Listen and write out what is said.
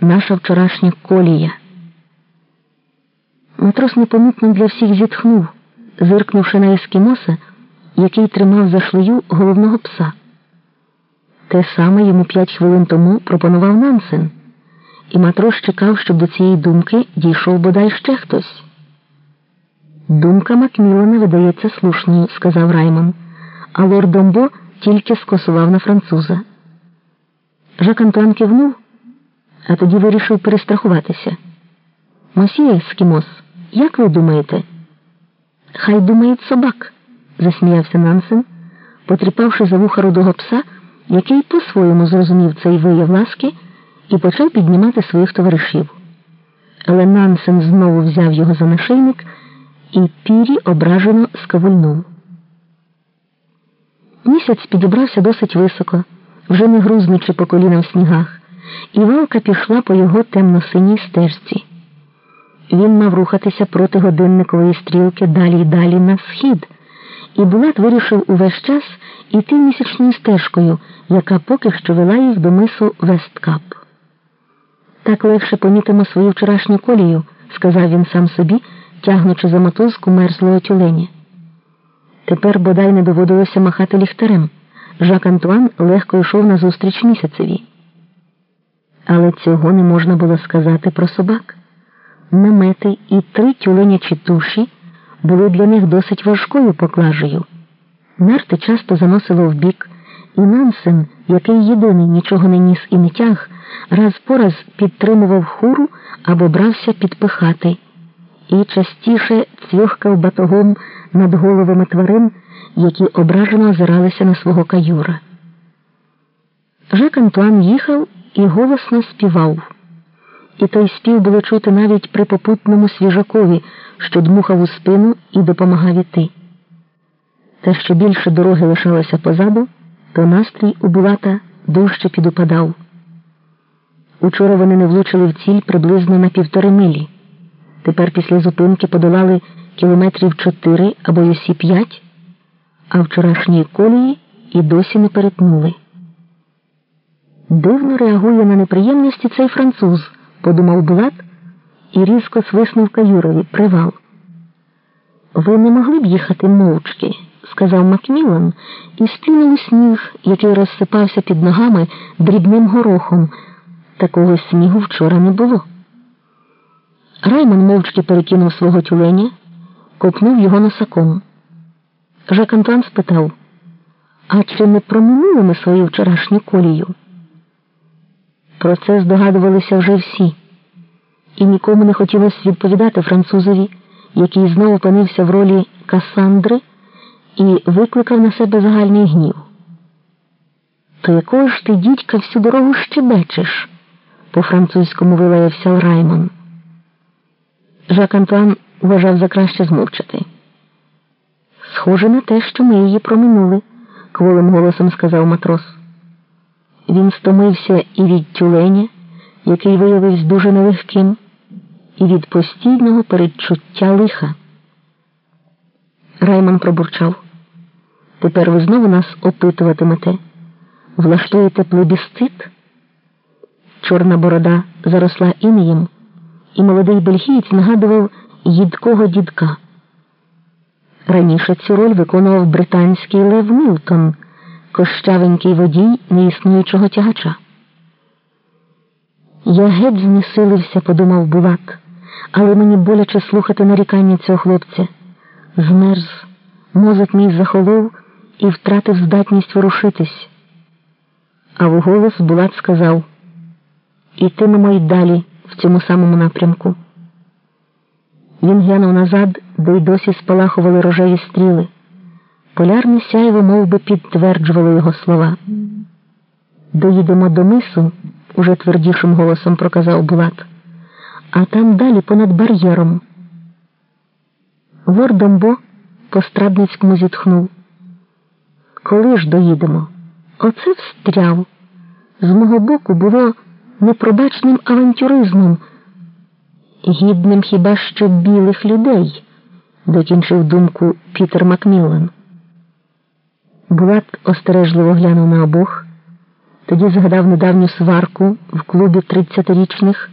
наша вчорашня колія. Матрос непомітно для всіх зітхнув, зиркнувши на ескімоса, який тримав за шлею головного пса. Те саме йому п'ять хвилин тому пропонував Нансен, і матрос чекав, щоб до цієї думки дійшов бодай ще хтось. Думка Макмілана видається слушною, сказав Раймон, а лорд Домбо тільки скосував на француза. Жак Антуан кивнув, а тоді вирішив перестрахуватися. Мосьє Ескімос, як ви думаєте? Хай думають собак, засміявся Нансен, потріпавши за вуха рудого пса, який по-своєму зрозумів цей вияв ласки і почав піднімати своїх товаришів. Але Нансен знову взяв його за нашийник і Пірі ображено скавульнув. Місяць підібрався досить високо, вже не грузнучи по коліна в снігах, і валка пішла по його темно-синій стежці. Він мав рухатися проти годинникової стрілки далі й далі на схід, і Булат вирішив увесь час іти місячною стежкою, яка поки що вела їх до мису Весткап. Так легше помітимо свою вчорашню колію, сказав він сам собі, тягнучи за мотузку мерзлого тюлені. Тепер бодай не доводилося махати ліхтарем. Жак Антуан легко йшов назустріч місяцеві. Але цього не можна було сказати про собак. Намети і три тюленячі туші були для них досить важкою поклажею. Нарти часто заносило вбік, і Нансен, який єдиний нічого не ніс і не тяг, раз по раз підтримував хуру або брався підпихати, і частіше цьохкав батогом над головами тварин, які ображено озиралися на свого каюра. Жак Антуан їхав і голосно співав. І той спів було чути навіть при попутному свіжакові, що дмухав у спину і допомагав іти. Та що більше дороги лишалося позаду, то настрій у Булата дужче підупадав. Учора вони не влучили в ціль приблизно на півтори милі. Тепер після зупинки подолали кілометрів чотири або й усі п'ять, а вчорашньої колії і досі не перетнули. Дивно реагує на неприємності цей француз, подумав Булат і різко свиснув каюрові привал. Ви не могли б їхати мовчки, сказав Макмілан і сплюнув у сніг, який розсипався під ногами дрібним горохом. Такого снігу вчора не було. Раймон мовчки перекинув свого тюленя, копнув його носаком. Жак Антуан спитав, а чи не проминули ми свою вчорашню колію? Про це здогадувалися вже всі, і нікому не хотілося відповідати французові, який знову опинився в ролі Касандри і викликав на себе загальний гнів. То якого ж ти, дідька, всю дорогу щебечеш? по французькому вилаявся Раймон. Жак Антуан вважав за краще змовчати. Схоже на те, що ми її проминули, кволим голосом сказав матрос. Він стомився і від тюленя, який виявився дуже нелегким, і від постійного передчуття лиха. Раймон пробурчав. Тепер ви знову нас опитуватимете. Влаштуєте плебісцит? Чорна борода заросла інеєм, і молодий бельгієць нагадував їдкого дідка. Раніше цю роль виконував британський Лев Мілтон, кощавенький водій неіснуючого тягача. Я геть знесилився, подумав Булат, але мені боляче слухати нарікання цього хлопця. Змерз, мозок мій захолов і втратив здатність ворушитись. А вголос Булат сказав Ітимемо й далі в цьому самому напрямку. Він глянув назад, де й досі спалахували рожеві стріли. Полярне сяйво мов би, підтверджувало його слова. Доїдемо до мису, уже твердішим голосом проказав Булат, а там далі понад бар'єром. Вордомбо по страдницькому зітхнув. Коли ж доїдемо? Оце встряв. З мого боку було непробачним авантюризмом, гідним хіба що білих людей, докінчив думку Пітер Макміллан. Булат остережливо глянув на обох. Тоді згадав недавню сварку в клубі тридцятирічних.